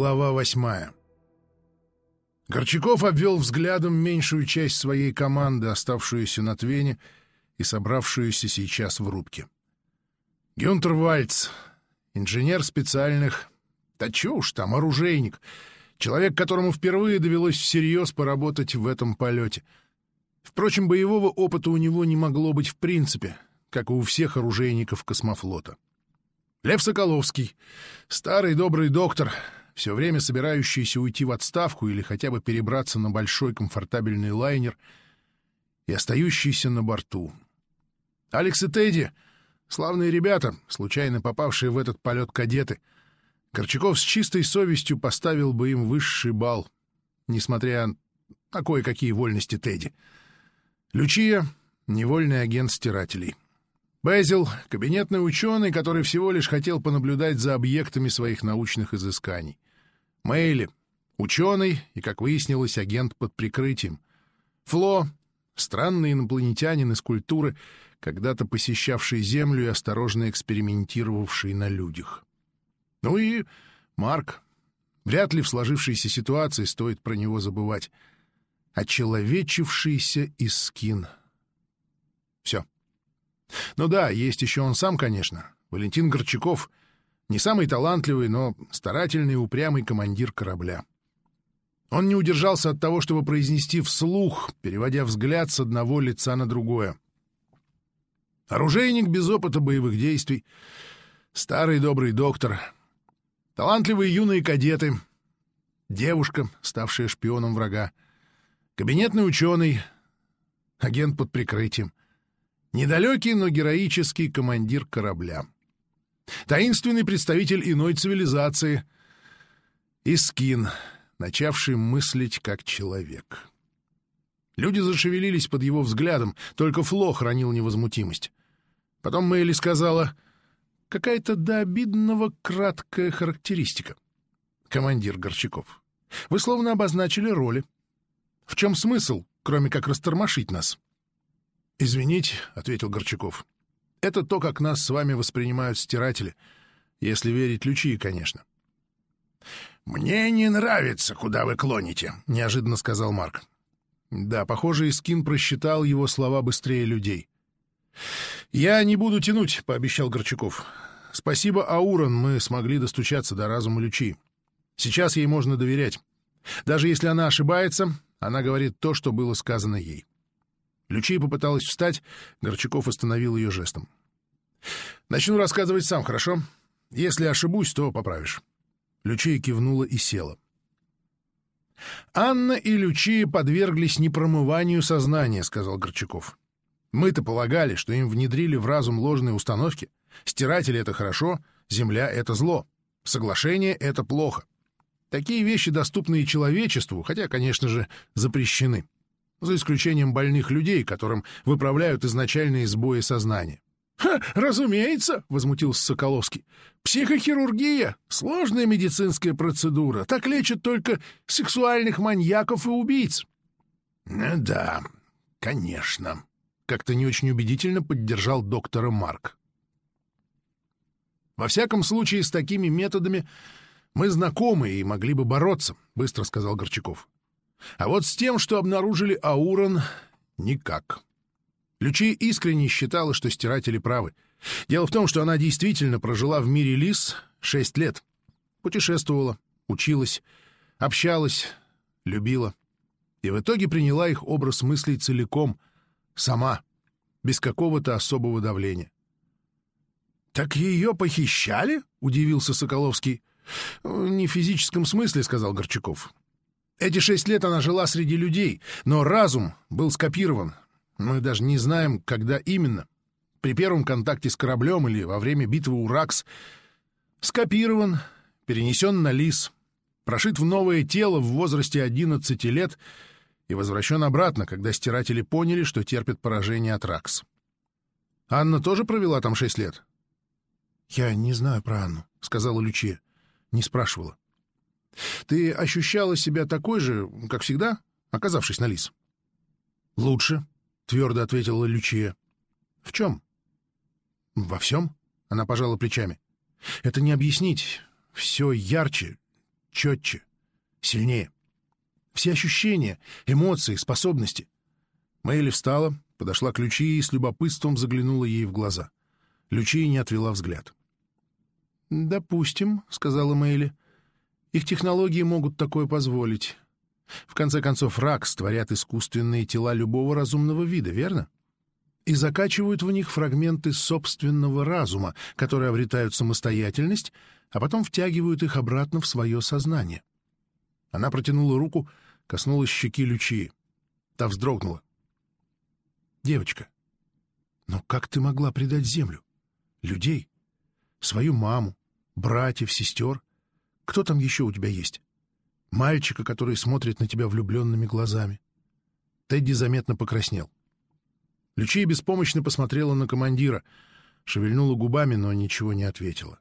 Глава восьмая Горчаков обвел взглядом меньшую часть своей команды, оставшуюся на Твене и собравшуюся сейчас в рубке. Гюнтер Вальц, инженер специальных... Да чё уж там, оружейник. Человек, которому впервые довелось всерьез поработать в этом полете. Впрочем, боевого опыта у него не могло быть в принципе, как и у всех оружейников космофлота. Лев Соколовский, старый добрый доктор, все время собирающийся уйти в отставку или хотя бы перебраться на большой комфортабельный лайнер и остающийся на борту. Алекс и Тедди — славные ребята, случайно попавшие в этот полет кадеты. Корчаков с чистой совестью поставил бы им высший балл, несмотря на кое-какие вольности Тедди. Лючия — невольный агент стирателей. Безил — кабинетный ученый, который всего лишь хотел понаблюдать за объектами своих научных изысканий. Мэйли — ученый и, как выяснилось, агент под прикрытием. Фло — странный инопланетянин из культуры, когда-то посещавший Землю и осторожно экспериментировавший на людях. Ну и Марк. Вряд ли в сложившейся ситуации стоит про него забывать. Очеловечившийся Искин. Все. Ну да, есть еще он сам, конечно, Валентин Горчаков. Не самый талантливый, но старательный и упрямый командир корабля. Он не удержался от того, чтобы произнести вслух, переводя взгляд с одного лица на другое. Оружейник без опыта боевых действий, старый добрый доктор, талантливые юные кадеты, девушка, ставшая шпионом врага, кабинетный ученый, агент под прикрытием. Недалекий, но героический командир корабля. Таинственный представитель иной цивилизации. Искин, начавший мыслить как человек. Люди зашевелились под его взглядом, только Фло хранил невозмутимость. Потом Мэйли сказала, какая-то до обидного краткая характеристика. Командир Горчаков, вы словно обозначили роли. В чем смысл, кроме как растормошить нас? — «Извините», — ответил Горчаков. «Это то, как нас с вами воспринимают стиратели, если верить Лючии, конечно». «Мне не нравится, куда вы клоните», — неожиданно сказал Марк. Да, похоже, Искин просчитал его слова быстрее людей. «Я не буду тянуть», — пообещал Горчаков. «Спасибо, Аурон, мы смогли достучаться до разума Лючи. Сейчас ей можно доверять. Даже если она ошибается, она говорит то, что было сказано ей. Лючия попыталась встать, Горчаков остановил ее жестом. «Начну рассказывать сам, хорошо? Если ошибусь, то поправишь». Лючия кивнула и села. «Анна и Лючия подверглись непромыванию сознания», — сказал Горчаков. «Мы-то полагали, что им внедрили в разум ложные установки. Стиратели — это хорошо, земля — это зло, соглашение — это плохо. Такие вещи доступны человечеству, хотя, конечно же, запрещены за исключением больных людей, которым выправляют изначальные сбои сознания. «Ха, разумеется!» — возмутился Соколовский. «Психохирургия — сложная медицинская процедура. Так лечат только сексуальных маньяков и убийц». «Ну да, конечно», — как-то не очень убедительно поддержал доктора Марк. «Во всяком случае, с такими методами мы знакомы и могли бы бороться», — быстро сказал Горчаков. А вот с тем, что обнаружили Аурон, никак. Лючи искренне считала, что стиратели правы. Дело в том, что она действительно прожила в мире лис шесть лет. Путешествовала, училась, общалась, любила. И в итоге приняла их образ мыслей целиком, сама, без какого-то особого давления. «Так ее похищали?» — удивился Соколовский. «Не в физическом смысле», — сказал Горчаков. Эти шесть лет она жила среди людей, но разум был скопирован. Мы даже не знаем, когда именно. При первом контакте с кораблем или во время битвы у Ракс. Скопирован, перенесен на Лис, прошит в новое тело в возрасте 11 лет и возвращен обратно, когда стиратели поняли, что терпят поражение от Ракс. Анна тоже провела там шесть лет? — Я не знаю про Анну, — сказала Лючия. Не спрашивала. Ты ощущала себя такой же, как всегда, оказавшись на лис? — Лучше, — твердо ответила Лючия. — В чем? — Во всем, — она пожала плечами. — Это не объяснить. Все ярче, четче, сильнее. Все ощущения, эмоции, способности. Мэйли встала, подошла к Лючии и с любопытством заглянула ей в глаза. Лючия не отвела взгляд. «Допустим», — сказала Мэйли. «Их технологии могут такое позволить. В конце концов, рак створят искусственные тела любого разумного вида, верно? И закачивают в них фрагменты собственного разума, которые обретают самостоятельность, а потом втягивают их обратно в свое сознание. Она протянула руку, коснулась щеки Лючии. Та вздрогнула. «Девочка, но как ты могла предать землю? Людей? Свою маму, братьев, сестер? Кто там еще у тебя есть? Мальчика, который смотрит на тебя влюбленными глазами?» Тедди заметно покраснел. Лючия беспомощно посмотрела на командира, шевельнула губами, но ничего не ответила.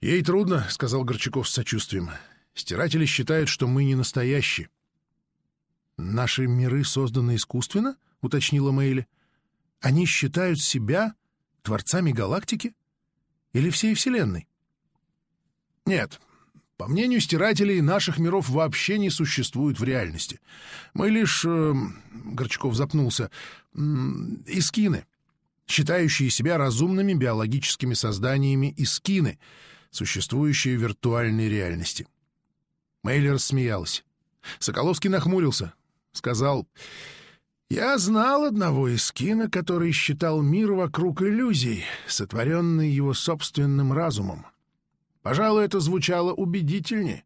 «Ей трудно», — сказал Горчаков с сочувствием. «Стиратели считают, что мы не настоящие». «Наши миры созданы искусственно?» — уточнила Мэйли. «Они считают себя творцами галактики? Или всей Вселенной?» «Нет. По мнению стирателей, наших миров вообще не существует в реальности. Мы лишь...» э, — Горчаков запнулся. — «искины, считающие себя разумными биологическими созданиями искины, существующие в виртуальной реальности». Мэйли рассмеялась. Соколовский нахмурился. Сказал... Я знал одного из кино, который считал мир вокруг иллюзий, сотворенный его собственным разумом. Пожалуй, это звучало убедительнее.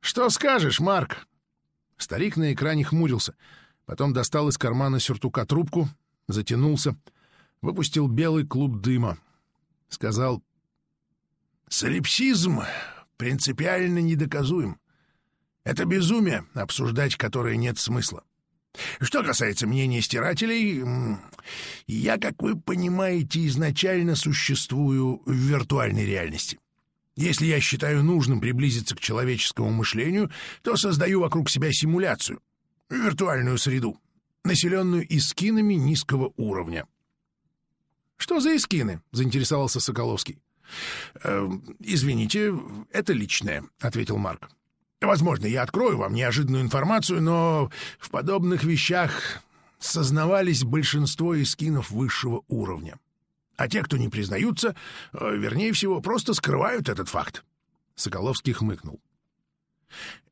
«Что скажешь, Марк?» Старик на экране хмурился, потом достал из кармана сюртука трубку, затянулся, выпустил белый клуб дыма. Сказал, «Солипсизм принципиально недоказуем. Это безумие, обсуждать которое нет смысла. Что касается мнения стирателей, я, как вы понимаете, изначально существую в виртуальной реальности. Если я считаю нужным приблизиться к человеческому мышлению, то создаю вокруг себя симуляцию, виртуальную среду, населенную искинами низкого уровня. «Что за искины?» — заинтересовался Соколовский. «Э, «Извините, это личное», — ответил Марк. Возможно, я открою вам неожиданную информацию, но в подобных вещах сознавались большинство эскинов высшего уровня. А те, кто не признаются, э, вернее всего, просто скрывают этот факт. Соколовский хмыкнул.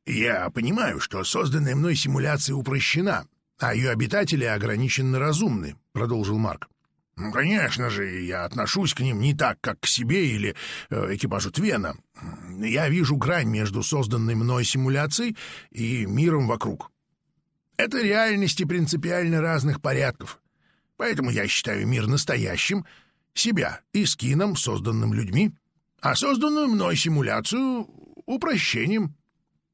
«Я понимаю, что созданная мной симуляция упрощена, а ее обитатели ограниченно разумны», — продолжил Марк. Ну, конечно же, я отношусь к ним не так, как к себе или э, экипажу Твена. Я вижу грань между созданной мной симуляцией и миром вокруг. Это реальности принципиально разных порядков. Поэтому я считаю мир настоящим, себя и скином, созданным людьми, а созданную мной симуляцию — упрощением.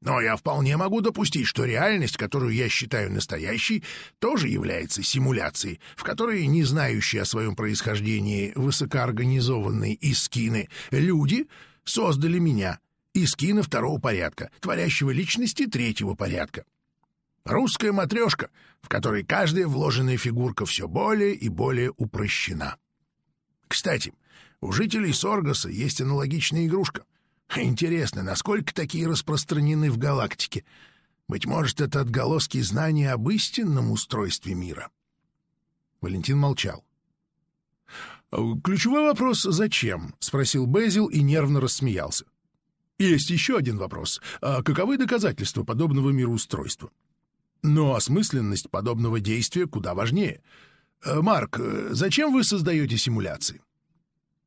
Но я вполне могу допустить, что реальность, которую я считаю настоящей, тоже является симуляцией, в которой не знающие о своем происхождении высокоорганизованные искины люди создали меня, искина второго порядка, творящего личности третьего порядка. Русская матрешка, в которой каждая вложенная фигурка все более и более упрощена. Кстати, у жителей Соргаса есть аналогичная игрушка. Интересно, насколько такие распространены в галактике? Быть может, это отголоски знания об истинном устройстве мира? Валентин молчал. «Ключевой вопрос — зачем?» — спросил Безил и нервно рассмеялся. «Есть еще один вопрос. А каковы доказательства подобного мироустройства?» Но осмысленность подобного действия куда важнее. «Марк, зачем вы создаете симуляции?»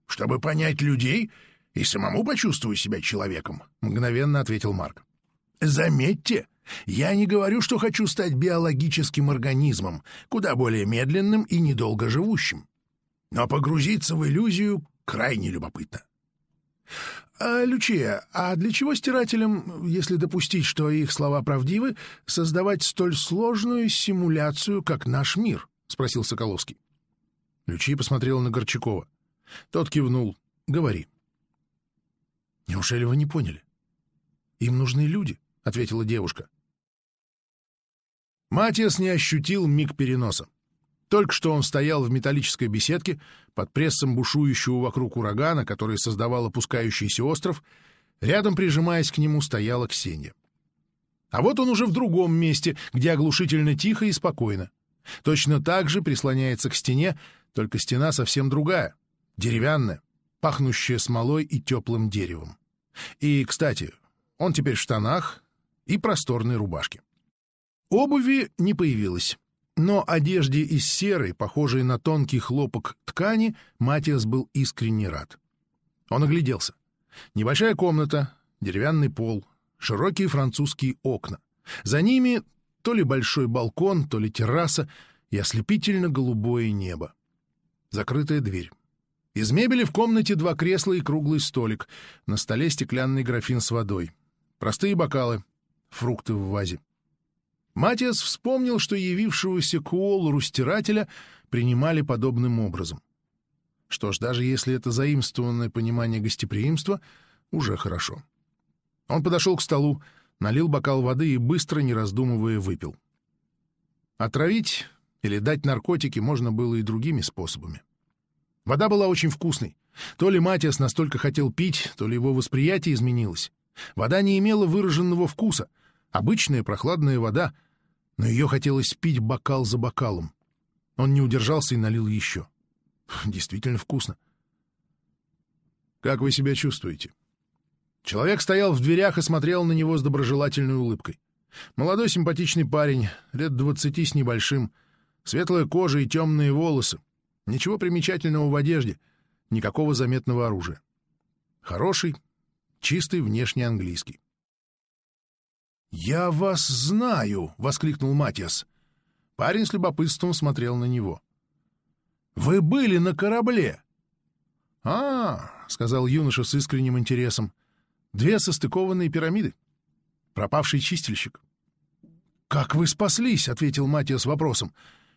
«Чтобы понять людей и самому почувствую себя человеком», — мгновенно ответил Марк. «Заметьте, я не говорю, что хочу стать биологическим организмом, куда более медленным и недолго живущим. Но погрузиться в иллюзию крайне любопытно». А, «Лючия, а для чего стирателям, если допустить, что их слова правдивы, создавать столь сложную симуляцию, как наш мир?» — спросил Соколовский. Лючия посмотрела на Горчакова. Тот кивнул. «Говори». «Неужели вы не поняли? Им нужны люди», — ответила девушка. Матиас не ощутил миг переноса. Только что он стоял в металлической беседке под прессом бушующего вокруг урагана, который создавал опускающийся остров, Рядом, прижимаясь к нему, стояла Ксения. А вот он уже в другом месте, где оглушительно тихо и спокойно. Точно так же прислоняется к стене, только стена совсем другая, деревянная, пахнущая смолой и теплым деревом. И, кстати, он теперь в штанах и просторной рубашке. Обуви не появилось, но одежде из серой, похожей на тонкий хлопок ткани, Матиас был искренне рад. Он огляделся. Небольшая комната, деревянный пол, широкие французские окна. За ними то ли большой балкон, то ли терраса и ослепительно-голубое небо. Закрытая дверь. Из мебели в комнате два кресла и круглый столик. На столе стеклянный графин с водой. Простые бокалы, фрукты в вазе. Матиас вспомнил, что явившегося к Уоллеру стирателя принимали подобным образом. Что ж, даже если это заимствованное понимание гостеприимства, уже хорошо. Он подошел к столу, налил бокал воды и быстро, не раздумывая, выпил. Отравить или дать наркотики можно было и другими способами. Вода была очень вкусной. То ли Матиас настолько хотел пить, то ли его восприятие изменилось. Вода не имела выраженного вкуса. Обычная прохладная вода, но ее хотелось пить бокал за бокалом. Он не удержался и налил еще. Действительно вкусно. «Как вы себя чувствуете?» Человек стоял в дверях и смотрел на него с доброжелательной улыбкой. Молодой симпатичный парень, лет двадцати с небольшим, светлая кожа и темные волосы. Ничего примечательного в одежде, никакого заметного оружия. Хороший, чистый внешне английский. «Я вас знаю!» — воскликнул Матиас. Парень с любопытством смотрел на него. «Вы были на корабле!» «А, — сказал юноша с искренним интересом, — две состыкованные пирамиды. Пропавший чистильщик». «Как вы спаслись?» — ответил Матиас вопросом.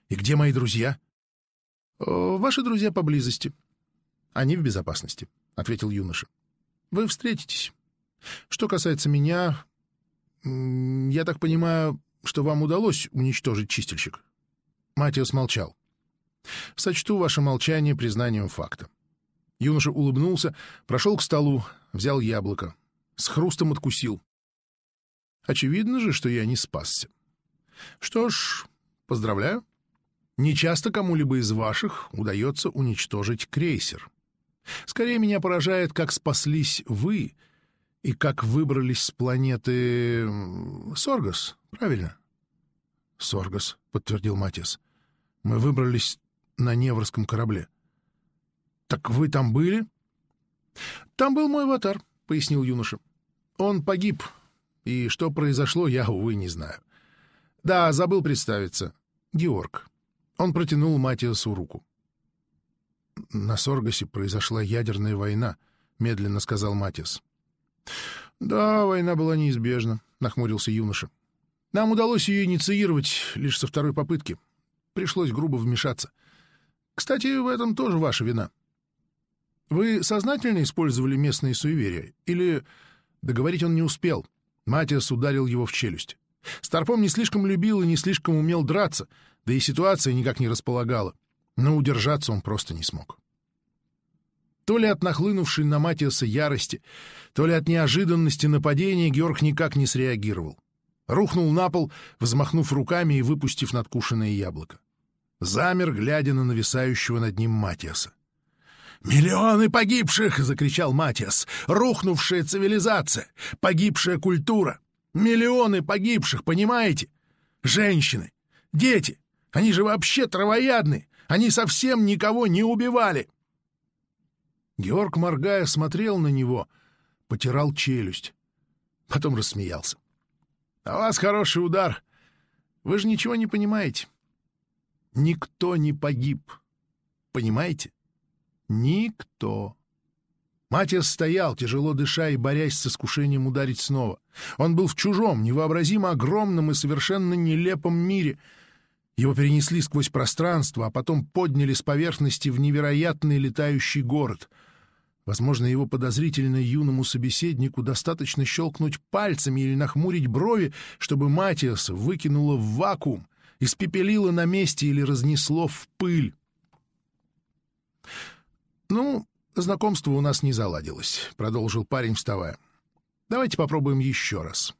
«И где мои друзья?» «Ваши друзья поблизости. Они в безопасности», — ответил юноша. «Вы встретитесь. Что касается меня, я так понимаю, что вам удалось уничтожить чистильщик?» Матиас молчал. «Сочту ваше молчание признанием факта». Юноша улыбнулся, прошел к столу, взял яблоко, с хрустом откусил. Очевидно же, что я не спасся. Что ж, поздравляю. Нечасто кому-либо из ваших удается уничтожить крейсер. Скорее меня поражает, как спаслись вы и как выбрались с планеты Соргас, правильно? Соргас, подтвердил Матис. Мы выбрались на Неврском корабле. Так вы там были? Там был мой аватар, пояснил юноша. Он погиб, и что произошло, я, увы, не знаю. Да, забыл представиться. Георг. Он протянул Матиасу руку. На Соргасе произошла ядерная война, медленно сказал Матиас. Да, война была неизбежна, нахмурился юноша. Нам удалось ее инициировать лишь со второй попытки. Пришлось грубо вмешаться. Кстати, в этом тоже ваша вина. Вы сознательно использовали местные суеверия? Или договорить он не успел? Матиас ударил его в челюсть. Старпом не слишком любил и не слишком умел драться, да и ситуация никак не располагала. Но удержаться он просто не смог. То ли от нахлынувшей на Матиаса ярости, то ли от неожиданности нападения Георг никак не среагировал. Рухнул на пол, взмахнув руками и выпустив надкушенное яблоко. Замер, глядя на нависающего над ним Матиаса. «Миллионы погибших!» — закричал Матиас. «Рухнувшая цивилизация! Погибшая культура! Миллионы погибших, понимаете? Женщины, дети! Они же вообще травоядны! Они совсем никого не убивали!» Георг, моргая, смотрел на него, потирал челюсть. Потом рассмеялся. «А вас хороший удар. Вы же ничего не понимаете. Никто не погиб. Понимаете? Никто. Матиас стоял, тяжело дыша и борясь с искушением ударить снова. Он был в чужом, невообразимо огромном и совершенно нелепом мире. Его перенесли сквозь пространство, а потом подняли с поверхности в невероятный летающий город. Возможно, его подозрительно юному собеседнику достаточно щелкнуть пальцами или нахмурить брови, чтобы Матиаса выкинуло в вакуум, испепелило на месте или разнесло в пыль. «Ну, знакомство у нас не заладилось», — продолжил парень, вставая. Давайте попробуем еще раз.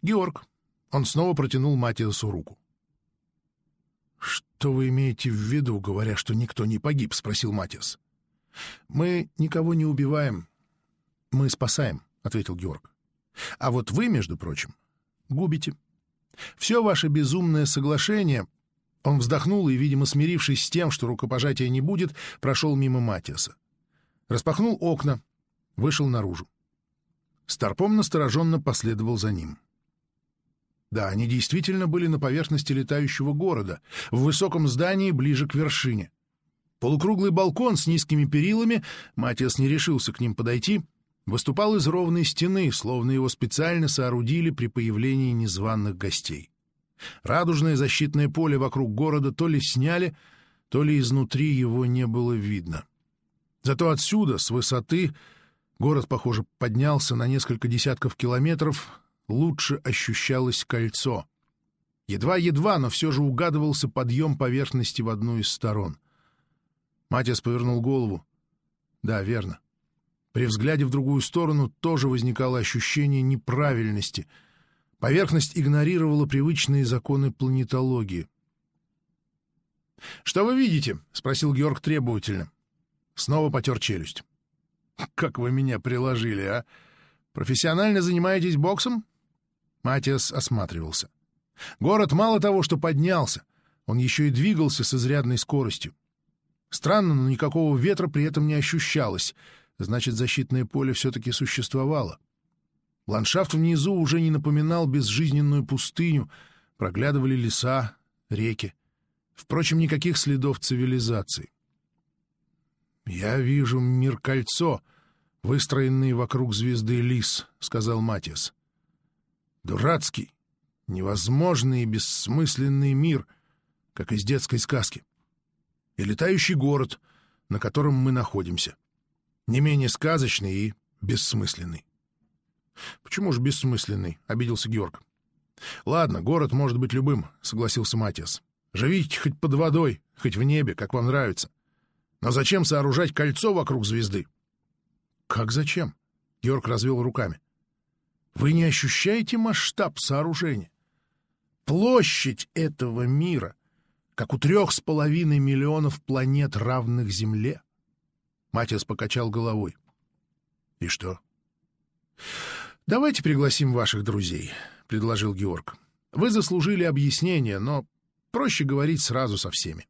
Георг. Он снова протянул Матиасу руку. «Что вы имеете в виду, говоря, что никто не погиб?» — спросил Матиас. «Мы никого не убиваем. Мы спасаем», — ответил Георг. «А вот вы, между прочим, губите. Все ваше безумное соглашение...» Он вздохнул и, видимо, смирившись с тем, что рукопожатия не будет, прошел мимо Матиаса. Распахнул окна, вышел наружу. Старпом настороженно последовал за ним. Да, они действительно были на поверхности летающего города, в высоком здании ближе к вершине. Полукруглый балкон с низкими перилами, Матиас не решился к ним подойти, выступал из ровной стены, словно его специально соорудили при появлении незваных гостей. Радужное защитное поле вокруг города то ли сняли, то ли изнутри его не было видно. Зато отсюда, с высоты, город, похоже, поднялся на несколько десятков километров, лучше ощущалось кольцо. Едва-едва, но все же угадывался подъем поверхности в одну из сторон. Матиас повернул голову. Да, верно. При взгляде в другую сторону тоже возникало ощущение неправильности. Поверхность игнорировала привычные законы планетологии. «Что вы видите?» — спросил Георг требовательно. Снова потер челюсть. «Как вы меня приложили, а? Профессионально занимаетесь боксом?» Матиас осматривался. Город мало того, что поднялся, он еще и двигался с изрядной скоростью. Странно, но никакого ветра при этом не ощущалось, значит, защитное поле все-таки существовало. Ландшафт внизу уже не напоминал безжизненную пустыню, проглядывали леса, реки. Впрочем, никаких следов цивилизации. «Я вижу мир-кольцо, выстроенный вокруг звезды Лис», — сказал Матиас. Дурацкий, невозможный и бессмысленный мир, как из детской сказки. И летающий город, на котором мы находимся. Не менее сказочный и бессмысленный. «Почему же бессмысленный?» — обиделся Георг. «Ладно, город может быть любым», — согласился Матиас. «Живите хоть под водой, хоть в небе, как вам нравится. Но зачем сооружать кольцо вокруг звезды?» «Как зачем?» — Георг развел руками. Вы не ощущаете масштаб сооружения? Площадь этого мира, как у трех с половиной миллионов планет, равных Земле? Матиас покачал головой. И что? Давайте пригласим ваших друзей, — предложил Георг. Вы заслужили объяснение, но проще говорить сразу со всеми.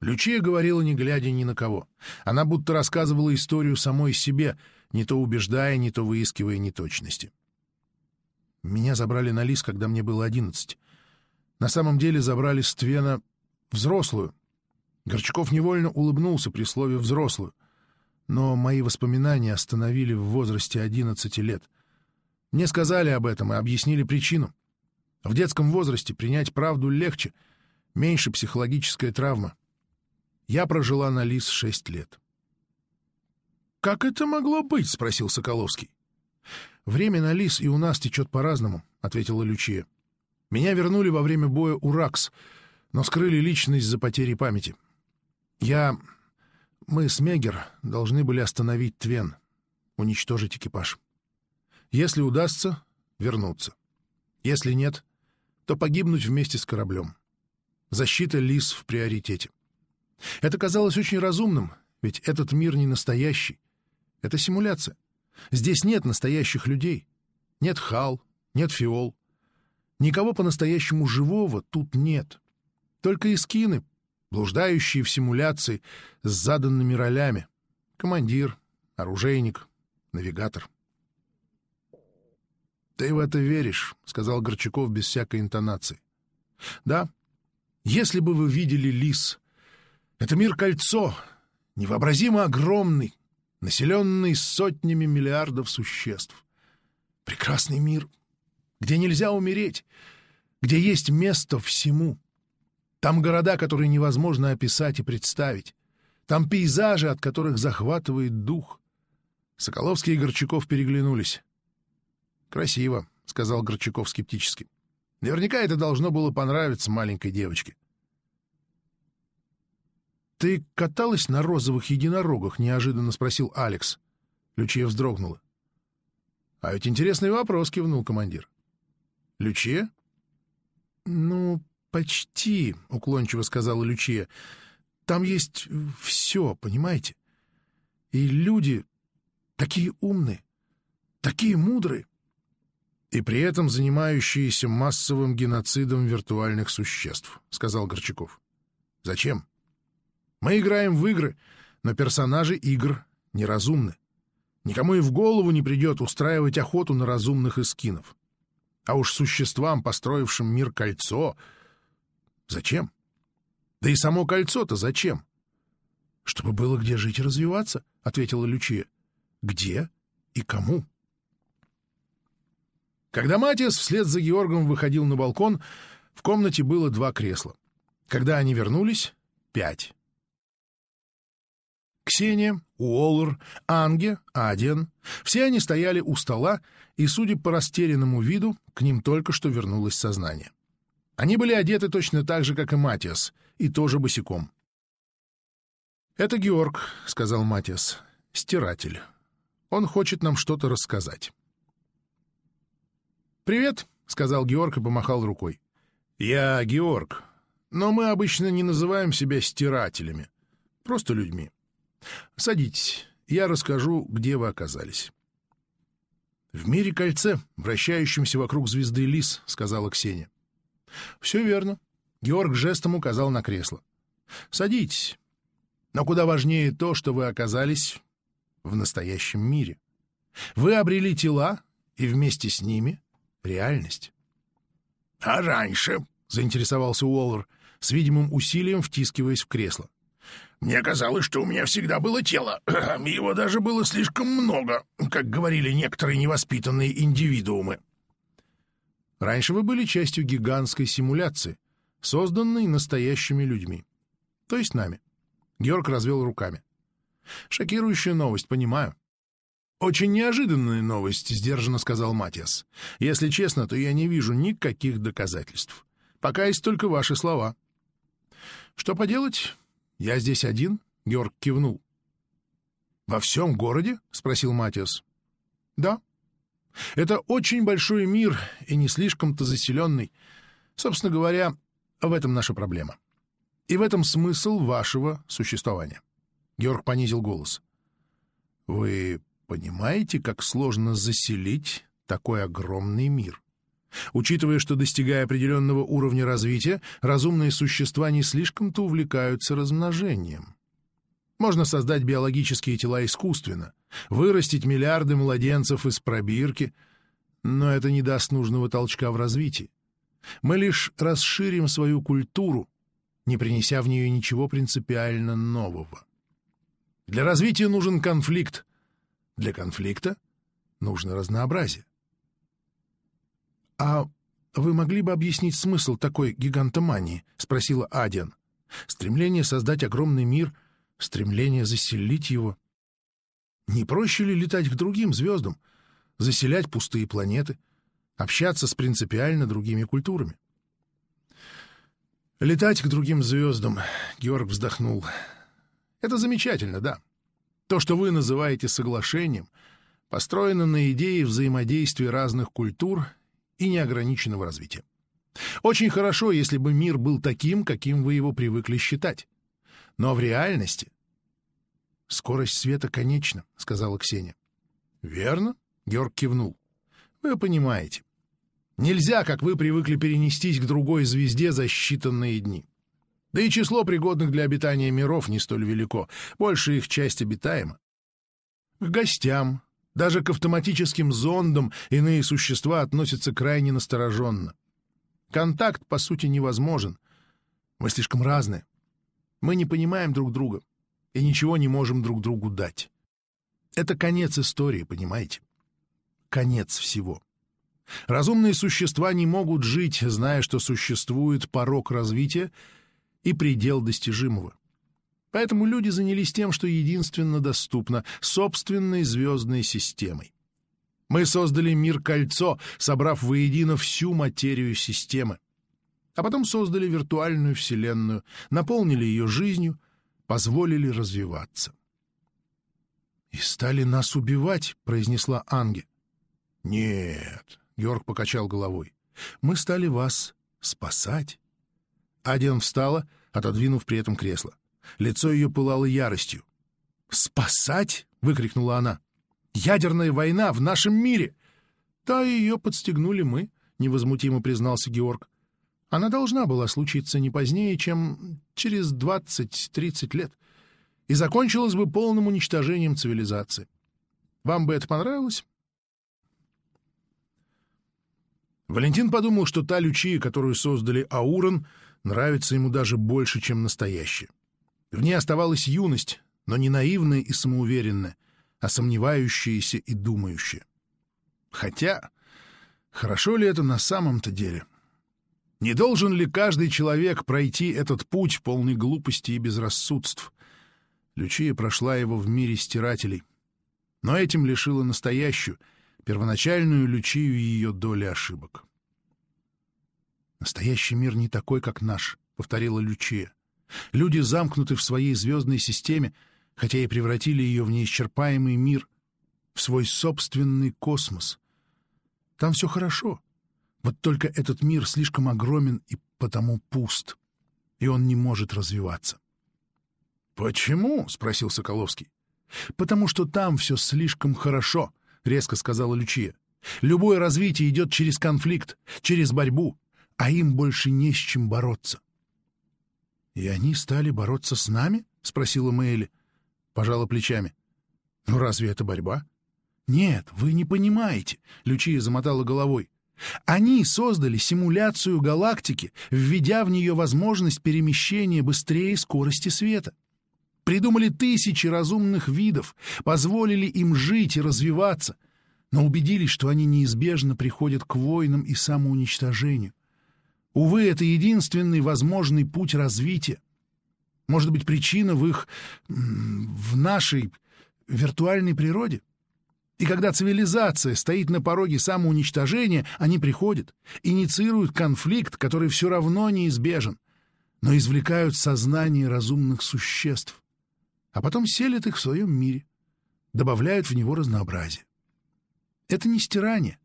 Лючия говорила, не глядя ни на кого. Она будто рассказывала историю самой себе — не то убеждая, не то выискивая неточности. Меня забрали на лис, когда мне было одиннадцать. На самом деле забрали с Твена взрослую. Горчаков невольно улыбнулся при слове «взрослую», но мои воспоминания остановили в возрасте одиннадцати лет. Мне сказали об этом и объяснили причину. В детском возрасте принять правду легче, меньше психологическая травма. Я прожила на лис шесть лет. «Как это могло быть?» — спросил Соколовский. «Время на лис и у нас течет по-разному», — ответила Лючия. «Меня вернули во время боя у Ракс, но скрыли личность за потерей памяти. Я... Мы с Мегер должны были остановить Твен, уничтожить экипаж. Если удастся, вернуться. Если нет, то погибнуть вместе с кораблем. Защита лис в приоритете. Это казалось очень разумным, ведь этот мир не настоящий, это симуляция. Здесь нет настоящих людей. Нет Хал, нет Фиол. Никого по-настоящему живого тут нет. Только искины, блуждающие в симуляции с заданными ролями. Командир, оружейник, навигатор. «Ты в это веришь», — сказал Горчаков без всякой интонации. «Да, если бы вы видели лис. Это мир-кольцо, невообразимо огромный, населенный сотнями миллиардов существ. Прекрасный мир, где нельзя умереть, где есть место всему. Там города, которые невозможно описать и представить. Там пейзажи, от которых захватывает дух. Соколовский и Горчаков переглянулись. «Красиво», — сказал Горчаков скептически. «Наверняка это должно было понравиться маленькой девочке. «Ты каталась на розовых единорогах?» — неожиданно спросил Алекс. Лючия вздрогнула. А ведь интересный вопрос, кивнул командир. Лючия? Ну, почти, уклончиво сказала Лючия. Там есть все, понимаете? И люди такие умные, такие мудрые. И при этом занимающиеся массовым геноцидом виртуальных существ, сказал Горчаков. Зачем? Мы играем в игры, но персонажи игр неразумны. Никому и в голову не придет устраивать охоту на разумных эскинов. А уж существам, построившим мир кольцо... Зачем? Да и само кольцо-то зачем? — Чтобы было где жить и развиваться, — ответила Лючия. — Где и кому? Когда Матиас вслед за Георгом выходил на балкон, в комнате было два кресла. Когда они вернулись — пять. Ксения, Уоллер, Анге, Адиан — все они стояли у стола, и, судя по растерянному виду, к ним только что вернулось сознание. Они были одеты точно так же, как и Матиас, и тоже босиком. «Это Георг», — сказал Матиас, — «стиратель. Он хочет нам что-то рассказать». «Привет», — сказал Георг и помахал рукой. «Я Георг, но мы обычно не называем себя стирателями, просто людьми. Садитесь, я расскажу, где вы оказались. — В мире кольце, вращающемся вокруг звезды Лис, — сказала Ксения. — Все верно. Георг жестом указал на кресло. — Садитесь. Но куда важнее то, что вы оказались в настоящем мире. Вы обрели тела, и вместе с ними — реальность. — А раньше? — заинтересовался Уоллер, с видимым усилием втискиваясь в кресло. Мне казалось, что у меня всегда было тело. Его даже было слишком много, как говорили некоторые невоспитанные индивидуумы. Раньше вы были частью гигантской симуляции, созданной настоящими людьми. То есть нами. Георг развел руками. Шокирующая новость, понимаю. «Очень неожиданная новость», — сдержанно сказал Матиас. «Если честно, то я не вижу никаких доказательств. Пока есть только ваши слова». «Что поделать? «Я здесь один?» — Георг кивнул. «Во всем городе?» — спросил Матиас. «Да. Это очень большой мир и не слишком-то заселенный. Собственно говоря, в этом наша проблема. И в этом смысл вашего существования». Георг понизил голос. «Вы понимаете, как сложно заселить такой огромный мир?» Учитывая, что, достигая определенного уровня развития, разумные существа не слишком-то увлекаются размножением. Можно создать биологические тела искусственно, вырастить миллиарды младенцев из пробирки, но это не даст нужного толчка в развитии. Мы лишь расширим свою культуру, не принеся в нее ничего принципиально нового. Для развития нужен конфликт. Для конфликта нужно разнообразие. «А вы могли бы объяснить смысл такой гигантомании?» — спросила Адиан. «Стремление создать огромный мир, стремление заселить его. Не проще ли летать к другим звездам, заселять пустые планеты, общаться с принципиально другими культурами?» «Летать к другим звездам», — Георг вздохнул. «Это замечательно, да. То, что вы называете соглашением, построено на идее взаимодействия разных культур и неограниченного развития. Очень хорошо, если бы мир был таким, каким вы его привыкли считать. Но в реальности... — Скорость света конечна, — сказала Ксения. — Верно, — Георг кивнул. — Вы понимаете. Нельзя, как вы привыкли, перенестись к другой звезде за считанные дни. Да и число пригодных для обитания миров не столь велико, большая их часть обитаема. К гостям, даже к автоматическим зондам иные существа относятся крайне настороженно. Контакт, по сути, невозможен. Мы слишком разные. Мы не понимаем друг друга и ничего не можем друг другу дать. Это конец истории, понимаете? Конец всего. Разумные существа не могут жить, зная, что существует порог развития и предел достижимого. Поэтому люди занялись тем, что единственно доступно — собственной звездной системой. Мы создали мир-кольцо, собрав воедино всю материю системы. А потом создали виртуальную вселенную, наполнили ее жизнью, позволили развиваться. «И стали нас убивать», — произнесла Анге. «Нет», — Георг покачал головой, — «мы стали вас спасать». Адиан встала, отодвинув при этом кресло. Лицо ее пылало яростью. «Спасать?» — выкрикнула она. «Ядерная война в нашем мире!» «Да, ее подстегнули мы», — невозмутимо признался Георг. «Она должна была случиться не позднее, чем через двадцать-тридцать лет, и закончилась бы полным уничтожением цивилизации. Вам бы это понравилось?» Валентин подумал, что та Лючия, которую создали Аурон, нравится ему даже больше, чем настоящая. В ней оставалась юность, но не наивная и самоуверенная, а сомневающаяся и думающая. Хотя, хорошо ли это на самом-то деле? Не должен ли каждый человек пройти этот путь, полный глупости и безрассудств? Лючия прошла его в мире стирателей, но этим лишила настоящую, первоначальную Лючию и ее доли ошибок. «Настоящий мир не такой, как наш», — повторила Лючия. «Люди замкнуты в своей звездной системе, хотя и превратили ее в неисчерпаемый мир, в свой собственный космос. Там все хорошо, вот только этот мир слишком огромен и потому пуст, и он не может развиваться». «Почему?» — спросил Соколовский. «Потому что там все слишком хорошо», — резко сказала Лючия. «Любое развитие идет через конфликт, через борьбу, а им больше не с чем бороться. — И они стали бороться с нами? — спросила Мэйли. Пожала плечами. — Ну разве это борьба? — Нет, вы не понимаете, — Лючия замотала головой. Они создали симуляцию галактики, введя в нее возможность перемещения быстрее скорости света. Придумали тысячи разумных видов, позволили им жить и развиваться, но убедились, что они неизбежно приходят к войнам и самоуничтожению. Увы, это единственный возможный путь развития. Может быть, причина в их... в нашей виртуальной природе? И когда цивилизация стоит на пороге самоуничтожения, они приходят, инициируют конфликт, который все равно неизбежен, но извлекают сознание разумных существ, а потом селят их в своем мире, добавляют в него разнообразие. Это не стирание,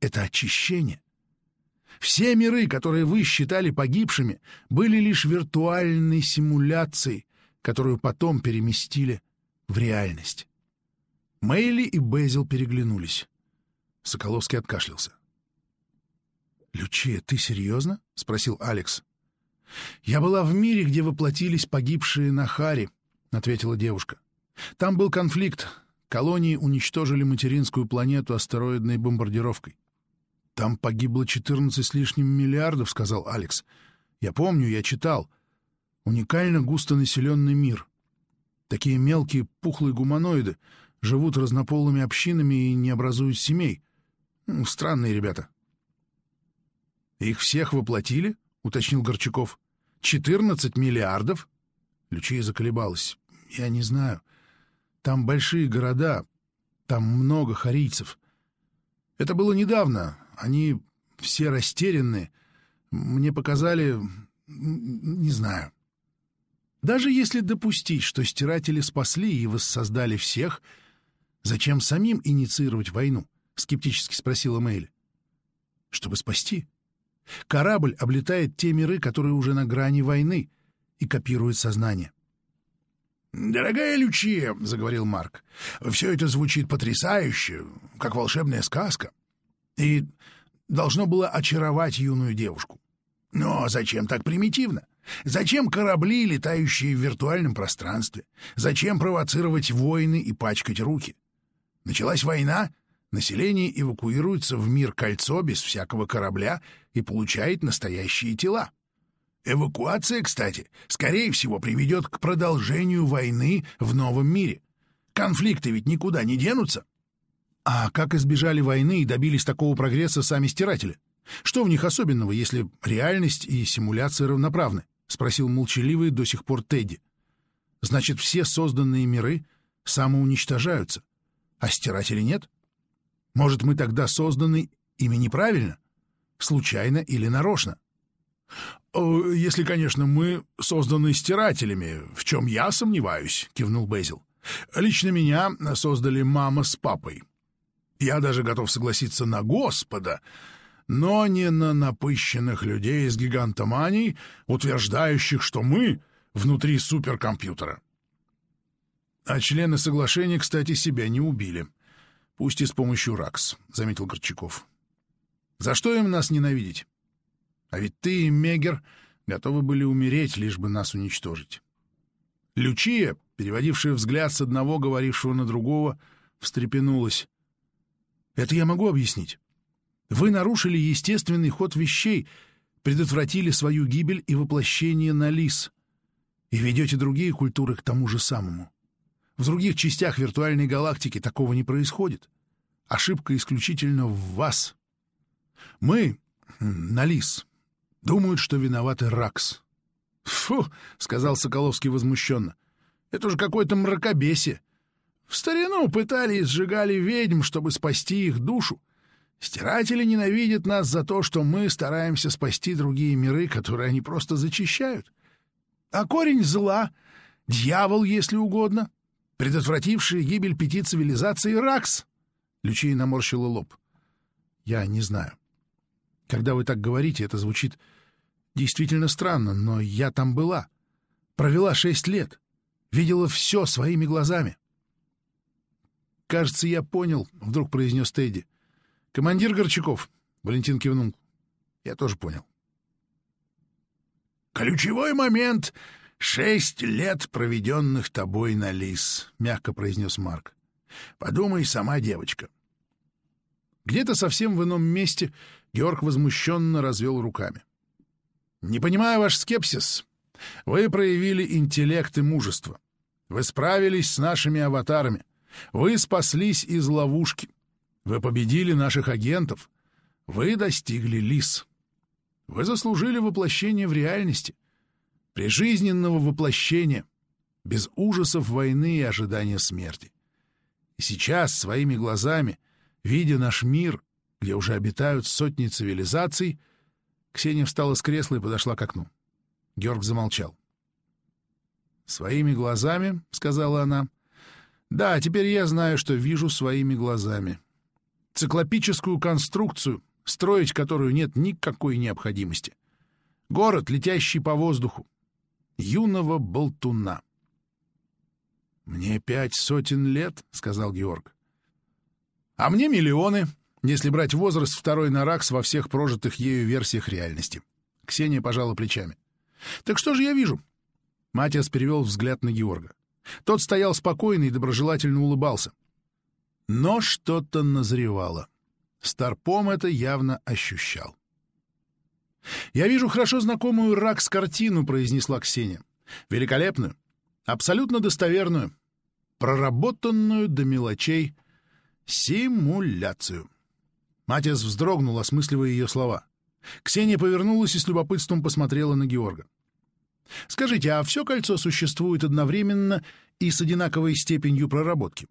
это очищение. Все миры, которые вы считали погибшими, были лишь виртуальной симуляцией, которую потом переместили в реальность. Мэйли и Безил переглянулись. Соколовский откашлялся. «Лючия, ты серьезно?» — спросил Алекс. «Я была в мире, где воплотились погибшие на Харе», — ответила девушка. «Там был конфликт. Колонии уничтожили материнскую планету астероидной бомбардировкой. «Там погибло 14 с лишним миллиардов», — сказал Алекс. «Я помню, я читал. Уникально густонаселенный мир. Такие мелкие пухлые гуманоиды живут разнополыми общинами и не образуют семей. Странные ребята». «Их всех воплотили?» — уточнил Горчаков. «14 миллиардов?» Лючия заколебалась. «Я не знаю. Там большие города, там много харийцев. Это было недавно, они все растерянны. Мне показали... не знаю. Даже если допустить, что стиратели спасли и воссоздали всех, зачем самим инициировать войну? — скептически спросила Мэйли. — Чтобы спасти. Корабль облетает те миры, которые уже на грани войны, и копирует сознание. «Дорогая Лючия», — заговорил Марк, — «все это звучит потрясающе, как волшебная сказка и должно было очаровать юную девушку. Но зачем так примитивно? Зачем корабли, летающие в виртуальном пространстве? Зачем провоцировать войны и пачкать руки? Началась война, население эвакуируется в мир кольцо без всякого корабля и получает настоящие тела. Эвакуация, кстати, скорее всего приведет к продолжению войны в новом мире. Конфликты ведь никуда не денутся. А как избежали войны и добились такого прогресса сами стиратели? Что в них особенного, если реальность и симуляция равноправны? — спросил молчаливый до сих пор Тедди. Значит, все созданные миры самоуничтожаются, а стиратели нет? Может, мы тогда созданы ими неправильно? Случайно или нарочно? «Если, конечно, мы созданы стирателями, в чем я сомневаюсь», — кивнул Безил. «Лично меня создали мама с папой. Я даже готов согласиться на Господа, но не на напыщенных людей с гигантоманией, утверждающих, что мы внутри суперкомпьютера. А члены соглашения, кстати, себя не убили. Пусть и с помощью РАКС, — заметил Горчаков. За что им нас ненавидеть? А ведь ты и Мегер готовы были умереть, лишь бы нас уничтожить. Лючия, переводившая взгляд с одного, говорившего на другого, встрепенулась. «Это я могу объяснить. Вы нарушили естественный ход вещей, предотвратили свою гибель и воплощение на лис, и ведете другие культуры к тому же самому. В других частях виртуальной галактики такого не происходит. Ошибка исключительно в вас. Мы, на лис, думают, что виноваты Ракс. «Фу!» — сказал Соколовский возмущенно. «Это же какое-то мракобесие. В старину пытали и сжигали ведьм, чтобы спасти их душу. Стиратели ненавидят нас за то, что мы стараемся спасти другие миры, которые они просто зачищают. А корень зла — дьявол, если угодно, предотвративший гибель пяти цивилизаций Ракс. Лючия наморщила лоб. «Я не знаю. Когда вы так говорите, это звучит действительно странно, но я там была. Провела шесть лет. Видела все своими глазами. «Кажется, я понял», — вдруг произнес Тедди. «Командир Горчаков», — Валентин кивнул. «Я тоже понял». «Ключевой момент — шесть лет, проведенных тобой на лис», — мягко произнес Марк. «Подумай сама, девочка». Где-то совсем в ином месте Георг возмущенно развел руками. «Не понимаю ваш скепсис. Вы проявили интеллект и мужество. Вы справились с нашими аватарами. Вы спаслись из ловушки. Вы победили наших агентов. Вы достигли лис. Вы заслужили воплощение в реальности. Прижизненного воплощения, без ужасов войны и ожидания смерти. И сейчас, своими глазами, видя наш мир, где уже обитают сотни цивилизаций, Ксения встала с кресла и подошла к окну. Георг замолчал. «Своими глазами», — сказала она, — «да, теперь я знаю, что вижу своими глазами. Циклопическую конструкцию, строить которую нет никакой необходимости. Город, летящий по воздуху. Юного болтуна». «Мне пять сотен лет», — сказал Георг. «А мне миллионы», если брать возраст второй Наракс во всех прожитых ею версиях реальности. Ксения пожала плечами. «Так что же я вижу?» Матиас перевел взгляд на Георга. Тот стоял спокойно и доброжелательно улыбался. Но что-то назревало. Старпом это явно ощущал. «Я вижу хорошо знакомую Ракс-картину», — произнесла Ксения. «Великолепную, абсолютно достоверную, проработанную до мелочей симуляцию». Матиас вздрогнул, осмысливая ее слова. Ксения повернулась и с любопытством посмотрела на Георга. «Скажите, а все кольцо существует одновременно и с одинаковой степенью проработки?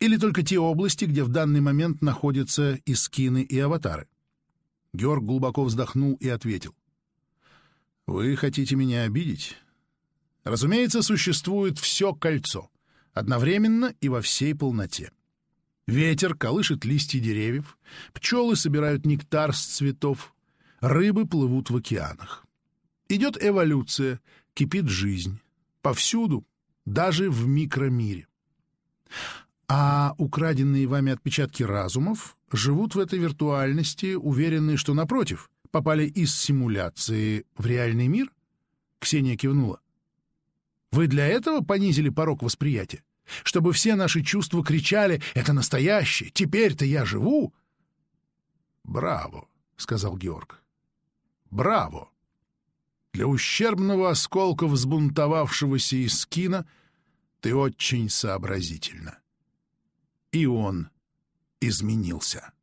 Или только те области, где в данный момент находятся и скины, и аватары?» Георг глубоко вздохнул и ответил. «Вы хотите меня обидеть?» «Разумеется, существует все кольцо, одновременно и во всей полноте. Ветер колышет листья деревьев, пчелы собирают нектар с цветов, рыбы плывут в океанах. Идет эволюция, кипит жизнь. Повсюду, даже в микромире. А украденные вами отпечатки разумов живут в этой виртуальности, уверенные, что, напротив, попали из симуляции в реальный мир? Ксения кивнула. Вы для этого понизили порог восприятия? чтобы все наши чувства кричали «Это настоящее! Теперь-то я живу!» «Браво!» — сказал Георг. «Браво! Для ущербного осколка взбунтовавшегося из кино ты очень сообразительна». И он изменился.